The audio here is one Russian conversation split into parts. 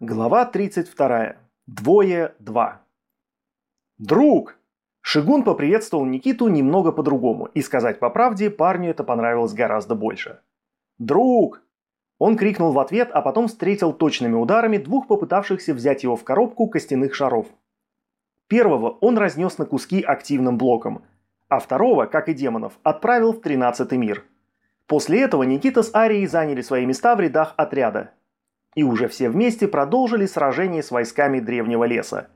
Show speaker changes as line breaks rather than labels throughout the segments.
Глава 32. Двое-два. «Друг!» Шигун поприветствовал Никиту немного по-другому, и сказать по правде, парню это понравилось гораздо больше. «Друг!» Он крикнул в ответ, а потом встретил точными ударами двух попытавшихся взять его в коробку костяных шаров. Первого он разнес на куски активным блоком, а второго, как и демонов, отправил в тринадцатый мир. После этого Никита с Арией заняли свои места в рядах отряда, и уже все вместе продолжили сражение с войсками древнего леса.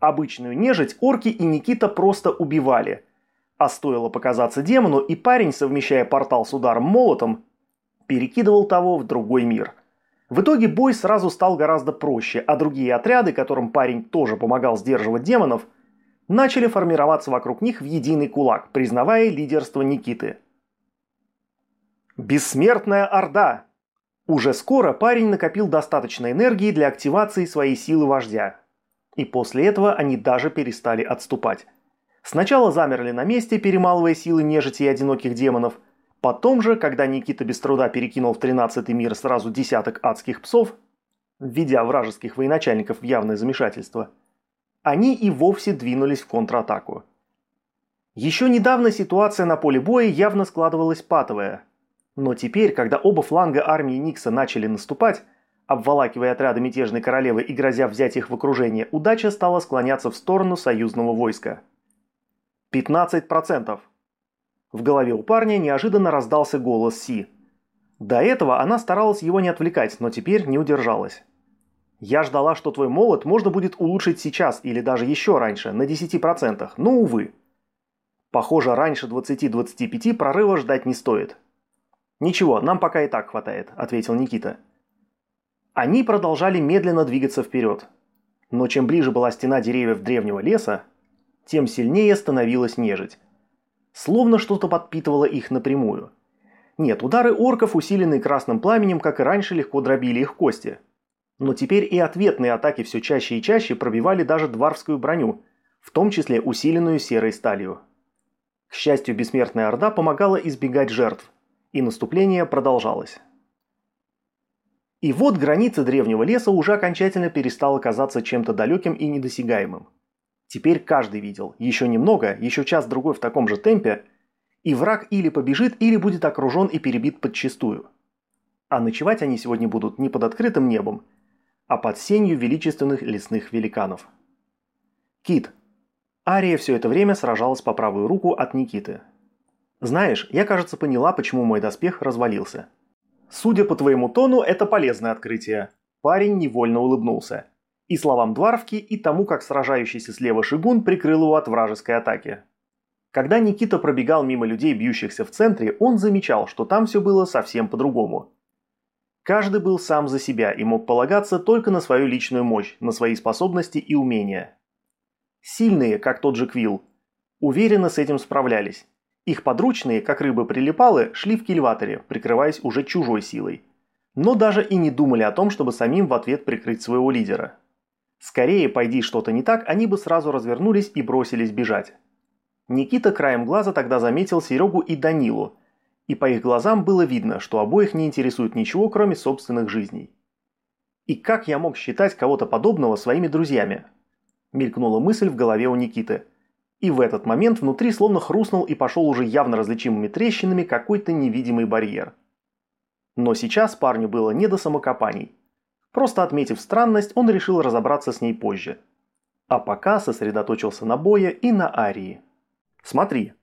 Обычную нежить орки и Никита просто убивали. А стоило показаться демону, и парень, совмещая портал с ударом молотом, перекидывал того в другой мир. В итоге бой сразу стал гораздо проще, а другие отряды, которым парень тоже помогал сдерживать демонов, начали формироваться вокруг них в единый кулак, признавая лидерство Никиты. «Бессмертная Орда!» Уже скоро парень накопил достаточно энергии для активации своей силы вождя. И после этого они даже перестали отступать. Сначала замерли на месте, перемалывая силы нежити и одиноких демонов. Потом же, когда Никита без труда перекинул в 13-й мир сразу десяток адских псов, введя вражеских военачальников в явное замешательство, они и вовсе двинулись в контратаку. Еще недавно ситуация на поле боя явно складывалась патовая – но теперь, когда оба фланга армии Никса начали наступать, обволакивая отряды мятежной королевы и грозя взять их в окружение, удача стала склоняться в сторону союзного войска. 15%. В голове у парня неожиданно раздался голос Си. До этого она старалась его не отвлекать, но теперь не удержалась. «Я ждала, что твой молот можно будет улучшить сейчас или даже еще раньше, на 10%, но увы. Похоже, раньше 20-25 прорыва ждать не стоит. «Ничего, нам пока и так хватает», – ответил Никита. Они продолжали медленно двигаться вперед. Но чем ближе была стена деревьев древнего леса, тем сильнее становилась нежить. Словно что-то подпитывало их напрямую. Нет, удары орков, усиленные красным пламенем, как и раньше, легко дробили их кости. Но теперь и ответные атаки все чаще и чаще пробивали даже дварвскую броню, в том числе усиленную серой сталью. К счастью, бессмертная Орда помогала избегать жертв, и наступление продолжалось. И вот граница древнего леса уже окончательно перестала казаться чем-то далеким и недосягаемым. Теперь каждый видел, еще немного, еще час-другой в таком же темпе, и враг или побежит, или будет окружен и перебит подчистую. А ночевать они сегодня будут не под открытым небом, а под сенью величественных лесных великанов. Кит. Ария все это время сражалась по правую руку от Никиты, знаешь, я, кажется, поняла, почему мой доспех развалился. Судя по твоему тону, это полезное открытие. Парень невольно улыбнулся. И словам Дварвки, и тому, как сражающийся слева Шигун прикрыл его от вражеской атаки. Когда Никита пробегал мимо людей, бьющихся в центре, он замечал, что там все было совсем по-другому. Каждый был сам за себя и мог полагаться только на свою личную мощь, на свои способности и умения. Сильные, как тот же Квилл, уверенно с этим справлялись, их подручные, как рыбы-прилипалы, шли в кильваторе, прикрываясь уже чужой силой. Но даже и не думали о том, чтобы самим в ответ прикрыть своего лидера. Скорее, пойди что-то не так, они бы сразу развернулись и бросились бежать. Никита краем глаза тогда заметил Серегу и Данилу, и по их глазам было видно, что обоих не интересует ничего, кроме собственных жизней. И как я мог считать кого-то подобного своими друзьями? Мелькнула мысль в голове у Никиты – и в этот момент внутри словно хрустнул и пошел уже явно различимыми трещинами какой-то невидимый барьер. Но сейчас парню было не до самокопаний. Просто отметив странность, он решил разобраться с ней позже. А пока сосредоточился на бое и на арии. Смотри.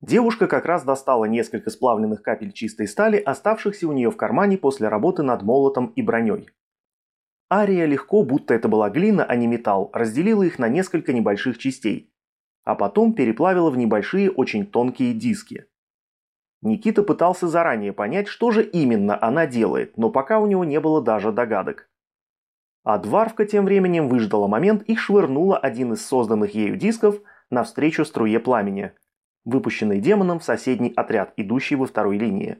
Девушка как раз достала несколько сплавленных капель чистой стали, оставшихся у нее в кармане после работы над молотом и броней. Ария легко, будто это была глина, а не металл, разделила их на несколько небольших частей, а потом переплавила в небольшие очень тонкие диски. Никита пытался заранее понять, что же именно она делает, но пока у него не было даже догадок. А Дварвка тем временем выждала момент и швырнула один из созданных ею дисков навстречу струе пламени, выпущенной демоном в соседний отряд, идущий во второй линии.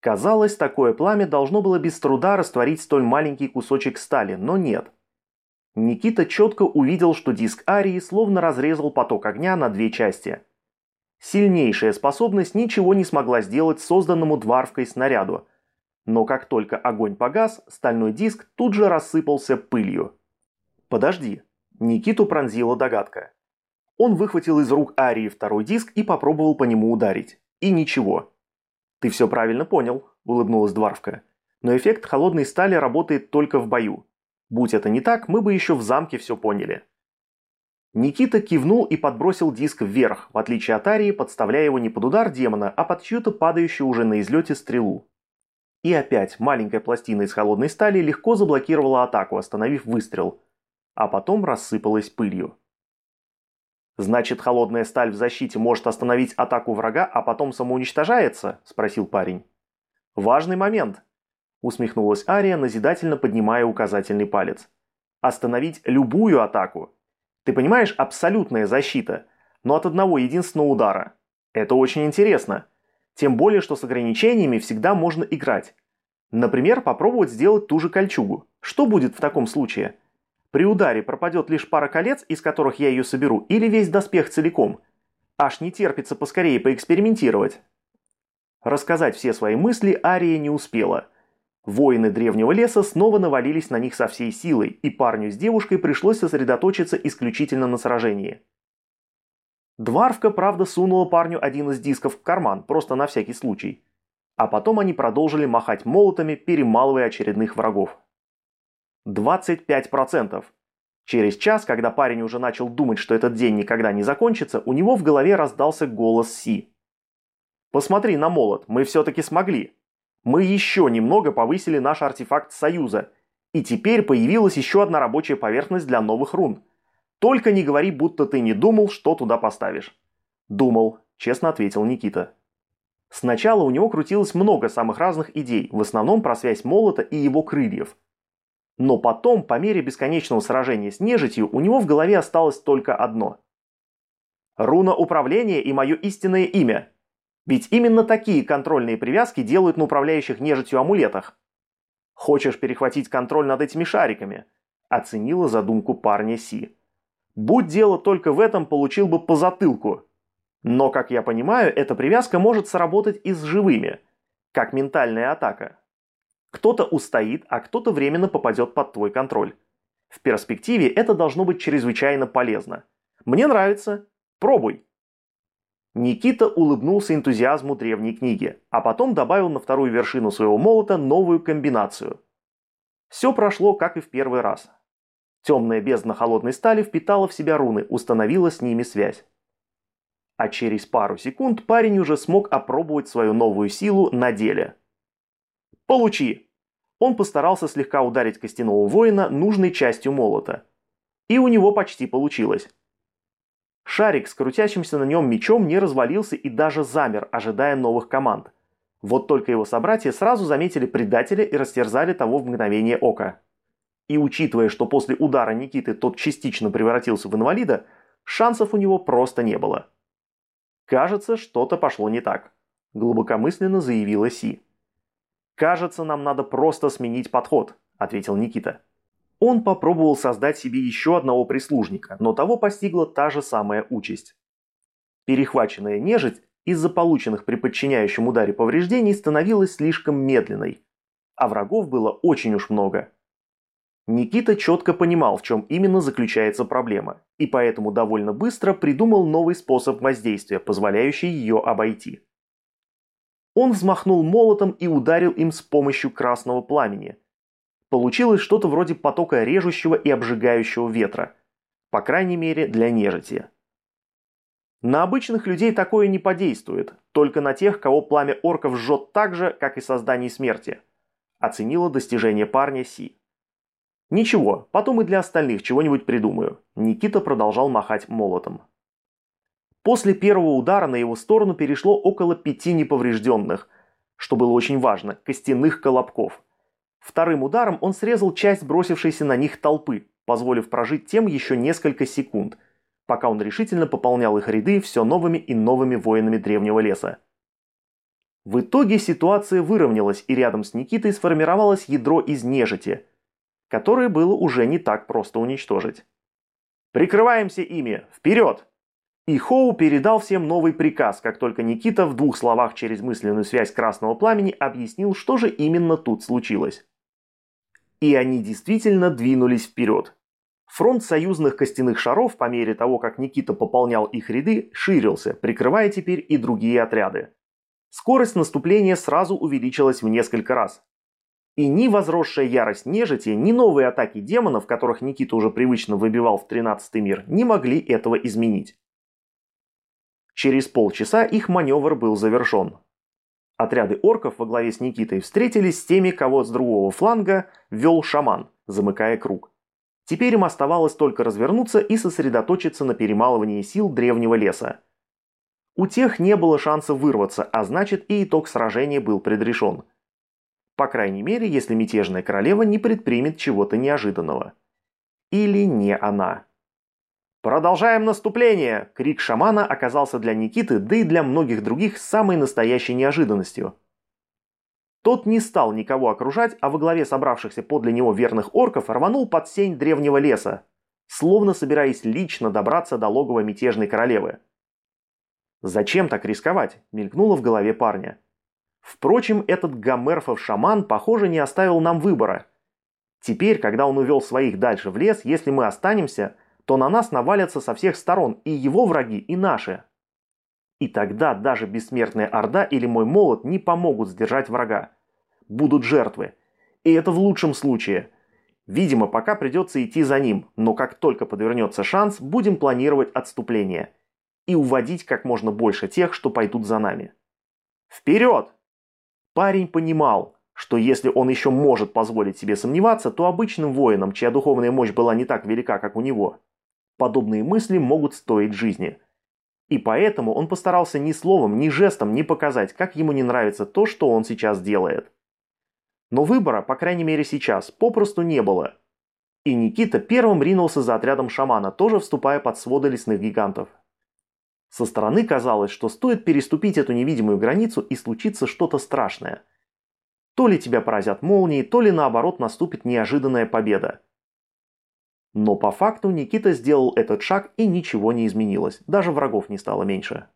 Казалось, такое пламя должно было без труда растворить столь маленький кусочек стали, но нет – Никита четко увидел, что диск Арии словно разрезал поток огня на две части. Сильнейшая способность ничего не смогла сделать созданному Дварвкой снаряду. Но как только огонь погас, стальной диск тут же рассыпался пылью. «Подожди», Никиту пронзила догадка. Он выхватил из рук Арии второй диск и попробовал по нему ударить. И ничего. «Ты все правильно понял», – улыбнулась Дварфка. «Но эффект холодной стали работает только в бою. Будь это не так, мы бы еще в замке все поняли». Никита кивнул и подбросил диск вверх, в отличие от Арии, подставляя его не под удар демона, а под чью-то падающую уже на излете стрелу. И опять маленькая пластина из холодной стали легко заблокировала атаку, остановив выстрел, а потом рассыпалась пылью. «Значит, холодная сталь в защите может остановить атаку врага, а потом самоуничтожается?» – спросил парень. «Важный момент», – усмехнулась Ария, назидательно поднимая указательный палец. «Остановить любую атаку. Ты понимаешь, абсолютная защита, но от одного единственного удара. Это очень интересно. Тем более, что с ограничениями всегда можно играть. Например, попробовать сделать ту же кольчугу. Что будет в таком случае?» При ударе пропадет лишь пара колец, из которых я ее соберу, или весь доспех целиком. Аж не терпится поскорее поэкспериментировать. Рассказать все свои мысли Ария не успела. Воины древнего леса снова навалились на них со всей силой, и парню с девушкой пришлось сосредоточиться исключительно на сражении. Дварвка, правда, сунула парню один из дисков в карман, просто на всякий случай. А потом они продолжили махать молотами, перемалывая очередных врагов. 25%. Через час, когда парень уже начал думать, что этот день никогда не закончится, у него в голове раздался голос Си. «Посмотри на молот, мы все-таки смогли. Мы еще немного повысили наш артефакт Союза, и теперь появилась еще одна рабочая поверхность для новых рун. Только не говори, будто ты не думал, что туда поставишь». «Думал», – честно ответил Никита. Сначала у него крутилось много самых разных идей, в основном про связь молота и его крыльев – но потом, по мере бесконечного сражения с нежитью, у него в голове осталось только одно. Руна управления и мое истинное имя. Ведь именно такие контрольные привязки делают на управляющих нежитью амулетах. Хочешь перехватить контроль над этими шариками? Оценила задумку парня Си. Будь дело только в этом, получил бы по затылку. Но, как я понимаю, эта привязка может сработать и с живыми, как ментальная атака. Кто-то устоит, а кто-то временно попадет под твой контроль. В перспективе это должно быть чрезвычайно полезно. Мне нравится. Пробуй. Никита улыбнулся энтузиазму древней книги, а потом добавил на вторую вершину своего молота новую комбинацию. Все прошло, как и в первый раз. Темная бездна холодной стали впитала в себя руны, установила с ними связь. А через пару секунд парень уже смог опробовать свою новую силу на деле – «Получи!» Он постарался слегка ударить костяного воина нужной частью молота. И у него почти получилось. Шарик с крутящимся на нем мечом не развалился и даже замер, ожидая новых команд. Вот только его собратья сразу заметили предателя и растерзали того в мгновение ока. И учитывая, что после удара Никиты тот частично превратился в инвалида, шансов у него просто не было. «Кажется, что-то пошло не так», – глубокомысленно заявила Си. «Кажется, нам надо просто сменить подход», – ответил Никита. Он попробовал создать себе еще одного прислужника, но того постигла та же самая участь. Перехваченная нежить из-за полученных при подчиняющем ударе повреждений становилась слишком медленной, а врагов было очень уж много. Никита четко понимал, в чем именно заключается проблема, и поэтому довольно быстро придумал новый способ воздействия, позволяющий ее обойти. Он взмахнул молотом и ударил им с помощью красного пламени. Получилось что-то вроде потока режущего и обжигающего ветра. По крайней мере, для нежити. На обычных людей такое не подействует, только на тех, кого пламя орков жжет так же, как и создание смерти. Оценила достижение парня Си. Ничего, потом и для остальных чего-нибудь придумаю. Никита продолжал махать молотом. После первого удара на его сторону перешло около пяти неповрежденных, что было очень важно, костяных колобков. Вторым ударом он срезал часть бросившейся на них толпы, позволив прожить тем еще несколько секунд, пока он решительно пополнял их ряды все новыми и новыми воинами древнего леса. В итоге ситуация выровнялась, и рядом с Никитой сформировалось ядро из нежити, которое было уже не так просто уничтожить. «Прикрываемся ими! Вперед!» И Хоу передал всем новый приказ, как только Никита в двух словах через мысленную связь Красного Пламени объяснил, что же именно тут случилось. И они действительно двинулись вперед. Фронт союзных костяных шаров, по мере того, как Никита пополнял их ряды, ширился, прикрывая теперь и другие отряды. Скорость наступления сразу увеличилась в несколько раз. И ни возросшая ярость нежити, ни новые атаки демонов, которых Никита уже привычно выбивал в 13 мир, не могли этого изменить. Через полчаса их маневр был завершен. Отряды орков во главе с Никитой встретились с теми, кого с другого фланга вел шаман, замыкая круг. Теперь им оставалось только развернуться и сосредоточиться на перемалывании сил древнего леса. У тех не было шанса вырваться, а значит и итог сражения был предрешен. По крайней мере, если мятежная королева не предпримет чего-то неожиданного. Или не она. «Продолжаем наступление!» – крик шамана оказался для Никиты, да и для многих других самой настоящей неожиданностью. Тот не стал никого окружать, а во главе собравшихся подле него верных орков рванул под сень древнего леса, словно собираясь лично добраться до логова мятежной королевы. «Зачем так рисковать?» – мелькнуло в голове парня. Впрочем, этот гомерфов шаман, похоже, не оставил нам выбора. Теперь, когда он увел своих дальше в лес, если мы останемся – то на нас навалятся со всех сторон и его враги, и наши. И тогда даже бессмертная Орда или мой молот не помогут сдержать врага. Будут жертвы. И это в лучшем случае. Видимо, пока придется идти за ним, но как только подвернется шанс, будем планировать отступление. И уводить как можно больше тех, что пойдут за нами. Вперед! Парень понимал, что если он еще может позволить себе сомневаться, то обычным воинам, чья духовная мощь была не так велика, как у него, подобные мысли могут стоить жизни. И поэтому он постарался ни словом, ни жестом не показать, как ему не нравится то, что он сейчас делает. Но выбора, по крайней мере сейчас, попросту не было. И Никита первым ринулся за отрядом шамана, тоже вступая под своды лесных гигантов. Со стороны казалось, что стоит переступить эту невидимую границу и случится что-то страшное. То ли тебя поразят молнии, то ли наоборот наступит неожиданная победа. Но по факту Никита сделал этот шаг и ничего не изменилось, даже врагов не стало меньше.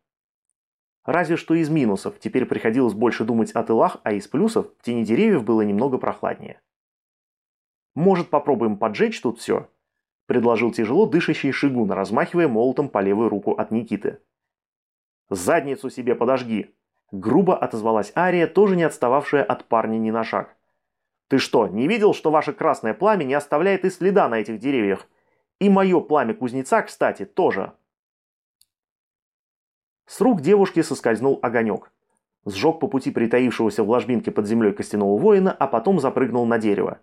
Разве что из минусов, теперь приходилось больше думать о тылах, а из плюсов в тени деревьев было немного прохладнее. «Может попробуем поджечь тут все?» – предложил тяжело дышащий Шигун, размахивая молотом по левую руку от Никиты. «Задницу себе подожги!» – грубо отозвалась Ария, тоже не отстававшая от парня ни на шаг. Ты что, не видел, что ваше красное пламя не оставляет и следа на этих деревьях? И мое пламя кузнеца, кстати, тоже. С рук девушки соскользнул огонек. Сжег по пути притаившегося в ложбинке под землей костяного воина, а потом запрыгнул на дерево.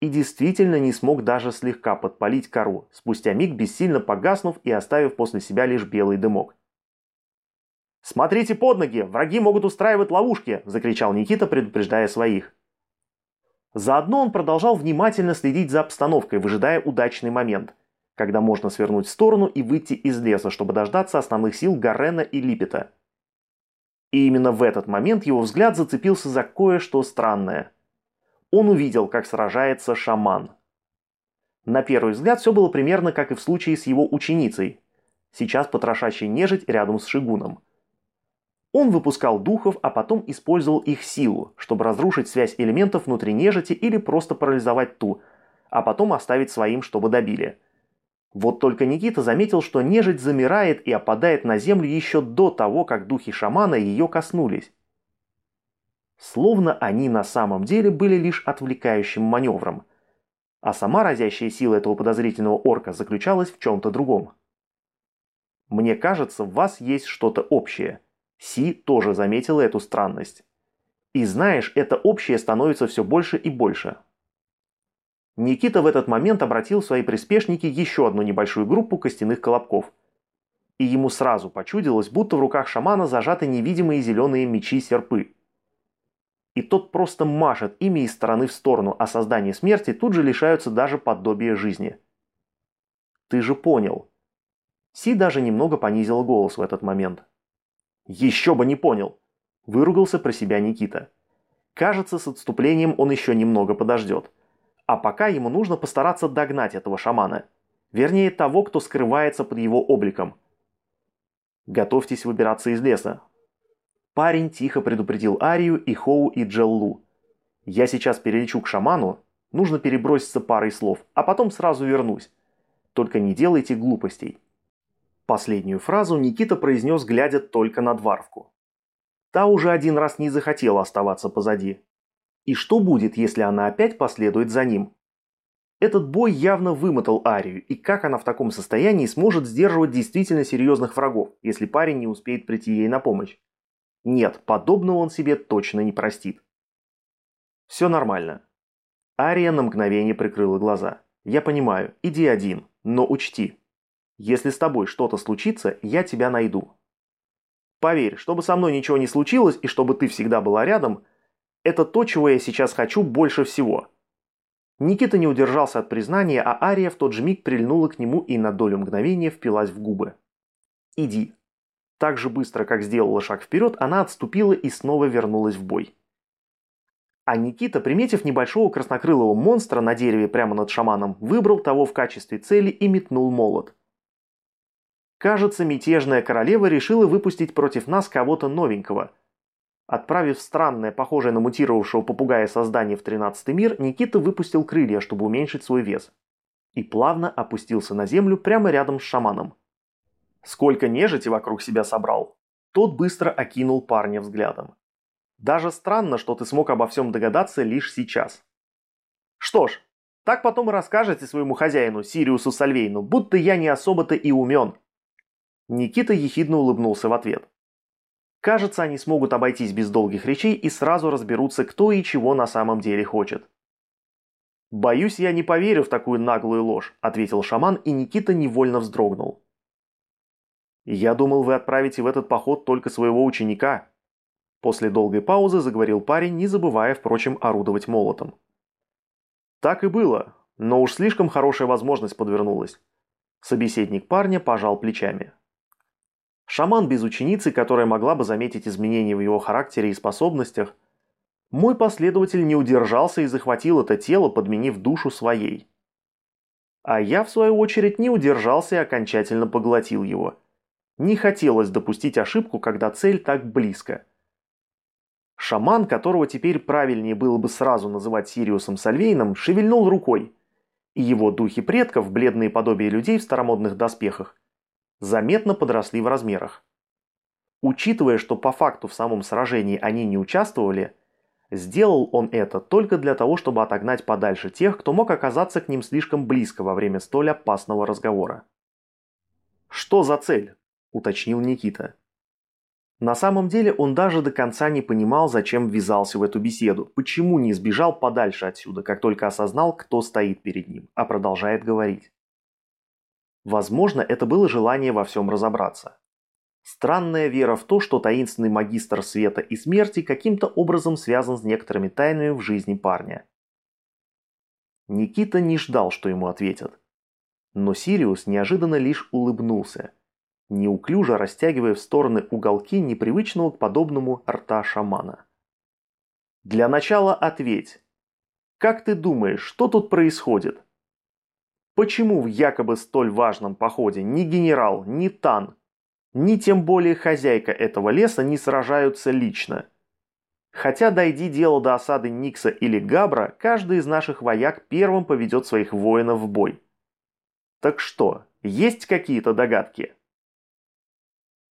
И действительно не смог даже слегка подпалить кору, спустя миг бессильно погаснув и оставив после себя лишь белый дымок. «Смотрите под ноги! Враги могут устраивать ловушки!» – закричал Никита, предупреждая своих. Заодно он продолжал внимательно следить за обстановкой, выжидая удачный момент, когда можно свернуть в сторону и выйти из леса, чтобы дождаться основных сил Гарена и Липета. И именно в этот момент его взгляд зацепился за кое-что странное. Он увидел, как сражается шаман. На первый взгляд все было примерно как и в случае с его ученицей, сейчас потрошащей нежить рядом с Шигуном – он выпускал духов, а потом использовал их силу, чтобы разрушить связь элементов внутри нежити или просто парализовать ту, а потом оставить своим, чтобы добили. Вот только Никита заметил, что нежить замирает и опадает на землю еще до того, как духи шамана ее коснулись. Словно они на самом деле были лишь отвлекающим маневром. А сама разящая сила этого подозрительного орка заключалась в чем-то другом. «Мне кажется, в вас есть что-то общее», Си тоже заметила эту странность. И знаешь, это общее становится все больше и больше. Никита в этот момент обратил в свои приспешники еще одну небольшую группу костяных колобков. И ему сразу почудилось, будто в руках шамана зажаты невидимые зеленые мечи-серпы. И тот просто машет ими из стороны в сторону, а создание смерти тут же лишаются даже подобия жизни. Ты же понял. Си даже немного понизила голос в этот момент. Еще бы не понял. Выругался про себя Никита. Кажется, с отступлением он еще немного подождет. А пока ему нужно постараться догнать этого шамана. Вернее, того, кто скрывается под его обликом. Готовьтесь выбираться из леса. Парень тихо предупредил Арию и Хоу и Джеллу. Я сейчас перелечу к шаману, нужно переброситься парой слов, а потом сразу вернусь. Только не делайте глупостей. Последнюю фразу Никита произнес, глядя только на Дварвку. Та уже один раз не захотела оставаться позади. И что будет, если она опять последует за ним? Этот бой явно вымотал Арию, и как она в таком состоянии сможет сдерживать действительно серьезных врагов, если парень не успеет прийти ей на помощь? Нет, подобного он себе точно не простит. Все нормально. Ария на мгновение прикрыла глаза. Я понимаю, иди один, но учти. Если с тобой что-то случится, я тебя найду. Поверь, чтобы со мной ничего не случилось и чтобы ты всегда была рядом, это то, чего я сейчас хочу больше всего. Никита не удержался от признания, а Ария в тот же миг прильнула к нему и на долю мгновения впилась в губы. «Иди», так же быстро, как сделала шаг вперед, она отступила и снова вернулась в бой. А Никита, приметив небольшого краснокрылого монстра на дереве прямо над шаманом, выбрал того в качестве цели и метнул молот. Кажется, мятежная королева решила выпустить против нас кого-то новенького. Отправив странное, похожее на мутировавшего попугая создание в тринадцатый мир, Никита выпустил крылья, чтобы уменьшить свой вес. И плавно опустился на землю прямо рядом с шаманом. Сколько нежити вокруг себя собрал. Тот быстро окинул парня взглядом. Даже странно, что ты смог обо всем догадаться лишь сейчас. Что ж, так потом и расскажете своему хозяину, Сириусу Сальвейну, будто я не особо-то и умен. Никита ехидно улыбнулся в ответ. Кажется, они смогут обойтись без долгих речей и сразу разберутся, кто и чего на самом деле хочет. «Боюсь, я не поверю в такую наглую ложь», – ответил шаман, и Никита невольно вздрогнул. «Я думал, вы отправите в этот поход только своего ученика». После долгой паузы заговорил парень, не забывая, впрочем, орудовать молотом. Так и было, но уж слишком хорошая возможность подвернулась. Собеседник парня пожал плечами. Шаман без ученицы, которая могла бы заметить изменения в его характере и способностях, мой последователь не удержался и захватил это тело, подменив душу своей. А я, в свою очередь, не удержался и окончательно поглотил его – не хотелось допустить ошибку, когда цель так близко. Шаман, которого теперь правильнее было бы сразу называть Сириусом Сальвейном, шевельнул рукой, и его духи предков, бледные подобия людей в старомодных доспехах, заметно подросли в размерах. Учитывая, что по факту в самом сражении они не участвовали, сделал он это только для того, чтобы отогнать подальше тех, кто мог оказаться к ним слишком близко во время столь опасного разговора. Что за цель? – уточнил Никита. На самом деле он даже до конца не понимал, зачем ввязался в эту беседу, почему не сбежал подальше отсюда, как только осознал, кто стоит перед ним, а продолжает говорить. Возможно, это было желание во всем разобраться. Странная вера в то, что таинственный магистр света и смерти каким-то образом связан с некоторыми тайнами в жизни парня. Никита не ждал, что ему ответят. Но Сириус неожиданно лишь улыбнулся – неуклюже растягивая в стороны уголки непривычного к подобному рта шамана. «Для начала ответь. Как ты думаешь, что тут происходит? Почему в якобы столь важном походе ни генерал, ни Тан, ни тем более хозяйка этого леса не сражаются лично?» Хотя, дойди дело до осады Никса или Габра, каждый из наших вояк первым поведет своих воинов в бой. Так что, есть какие-то догадки?